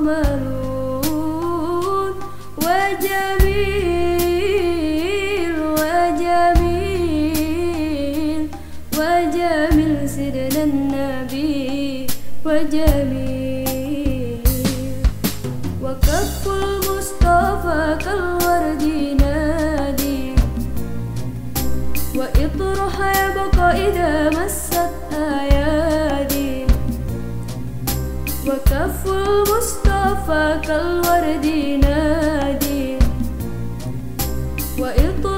ملون وجميل وجميل وجميل سيدنا النبي وجميل وكف المصطفى كالورد نادي وإطرح يبقى إذا مست أيادي وكف المصطفى طافك الورد نادي. وإطلع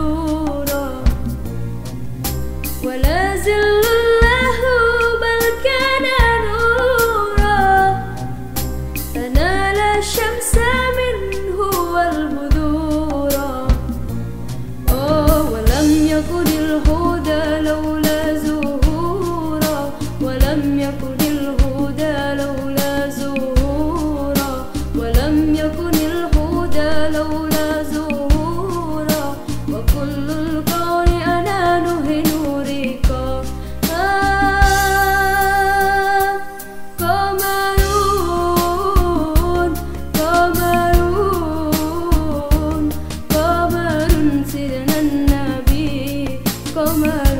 komen.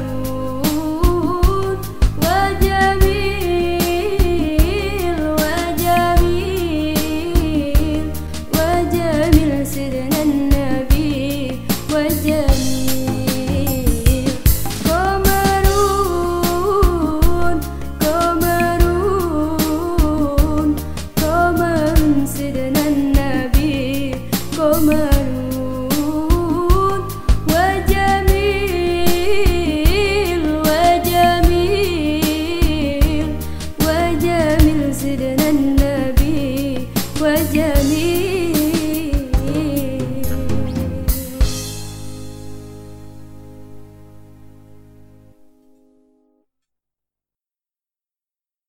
saja